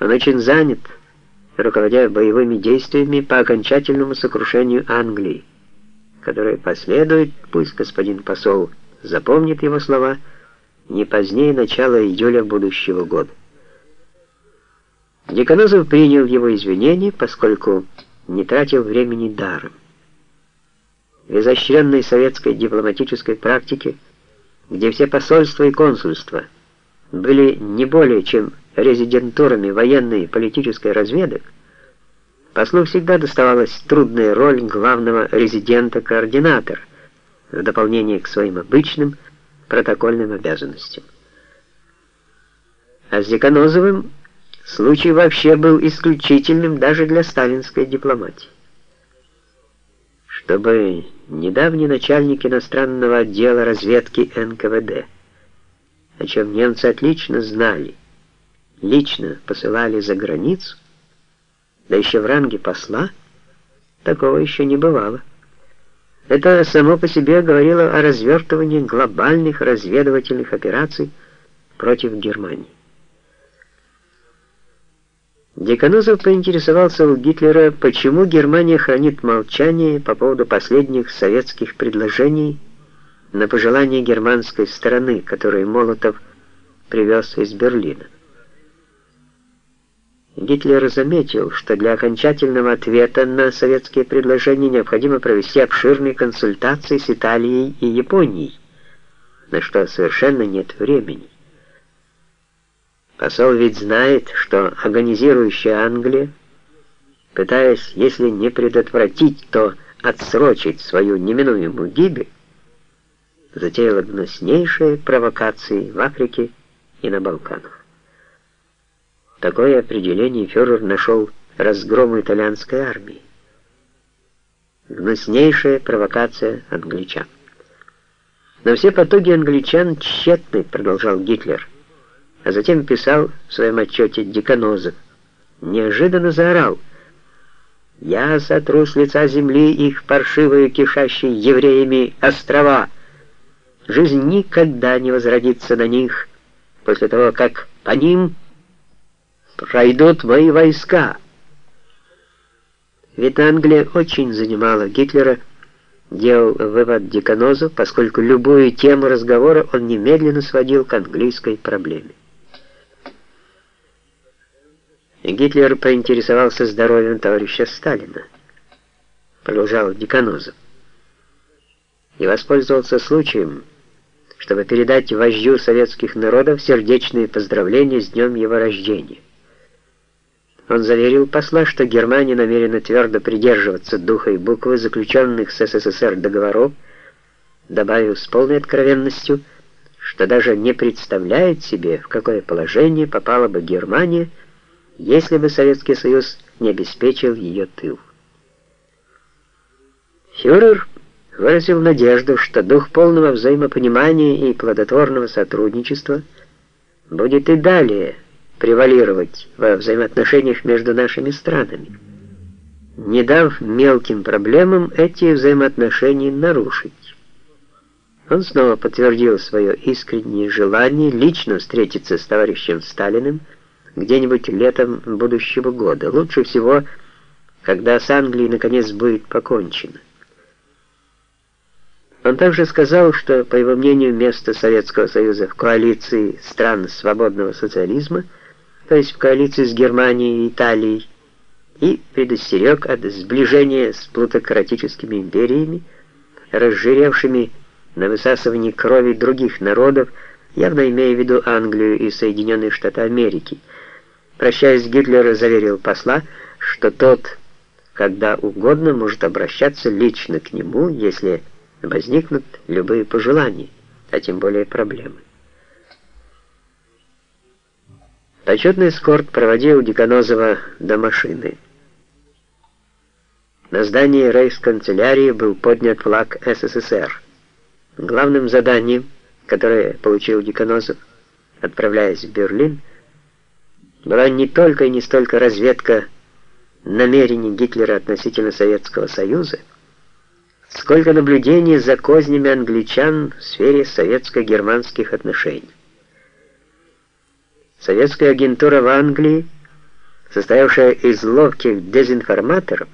Он очень занят, руководя боевыми действиями по окончательному сокрушению Англии, которое последует, пусть господин посол запомнит его слова, не позднее начала июля будущего года. Деканозов принял его извинения, поскольку не тратил времени даром. В изощренной советской дипломатической практике, где все посольства и консульства были не более чем резидентурами военной и политической разведок, послу всегда доставалась трудная роль главного резидента-координатора в дополнение к своим обычным протокольным обязанностям. А с Деканозовым случай вообще был исключительным даже для сталинской дипломатии. Чтобы недавний начальник иностранного отдела разведки НКВД, о чем немцы отлично знали, лично посылали за границу, да еще в ранге посла, такого еще не бывало. Это само по себе говорило о развертывании глобальных разведывательных операций против Германии. Деканозов поинтересовался у Гитлера, почему Германия хранит молчание по поводу последних советских предложений на пожелание германской стороны, которые Молотов привез из Берлина. Гитлер заметил, что для окончательного ответа на советские предложения необходимо провести обширные консультации с Италией и Японией, на что совершенно нет времени. Посол ведь знает, что агонизирующая Англия, пытаясь, если не предотвратить, то отсрочить свою неминуемую гибель, затеяла гнуснейшие провокации в Африке и на Балканах. Такое определение фюрер нашел разгрому итальянской армии. Гнуснейшая провокация англичан. Но все потуги англичан тщетны, продолжал Гитлер а затем писал в своем отчете Деканозов. Неожиданно заорал. «Я сотру с лица земли их паршивые, кишащие евреями острова. Жизнь никогда не возродится на них после того, как по ним пройдут мои войска». Ведь Англия очень занимала Гитлера, делал вывод Деканозов, поскольку любую тему разговора он немедленно сводил к английской проблеме. Гитлер поинтересовался здоровьем товарища Сталина, продолжал Деканозов, и воспользовался случаем, чтобы передать вождю советских народов сердечные поздравления с днем его рождения. Он заверил посла, что Германия намерена твердо придерживаться духа и буквы заключенных с СССР договоров, добавив с полной откровенностью, что даже не представляет себе, в какое положение попала бы Германия, если бы Советский Союз не обеспечил ее тыл. Фюрер выразил надежду, что дух полного взаимопонимания и плодотворного сотрудничества будет и далее превалировать во взаимоотношениях между нашими странами, не дав мелким проблемам эти взаимоотношения нарушить. Он снова подтвердил свое искреннее желание лично встретиться с товарищем Сталиным, где-нибудь летом будущего года. Лучше всего, когда с Англией наконец будет покончено. Он также сказал, что, по его мнению, место Советского Союза в коалиции стран свободного социализма, то есть в коалиции с Германией и Италией, и предостерег от сближения с плутократическими империями, разжиревшими на высасывании крови других народов, явно имея в виду Англию и Соединенные Штаты Америки – Прощаясь, Гитлер заверил посла, что тот, когда угодно, может обращаться лично к нему, если возникнут любые пожелания, а тем более проблемы. Почетный эскорт проводил Деканозова до машины. На здании рейхсканцелярии был поднят флаг СССР. Главным заданием, которое получил Деканозов, отправляясь в Берлин, была не только и не столько разведка намерений Гитлера относительно Советского Союза, сколько наблюдение за кознями англичан в сфере советско-германских отношений. Советская агентура в Англии состоявшая из ловких дезинформаторов,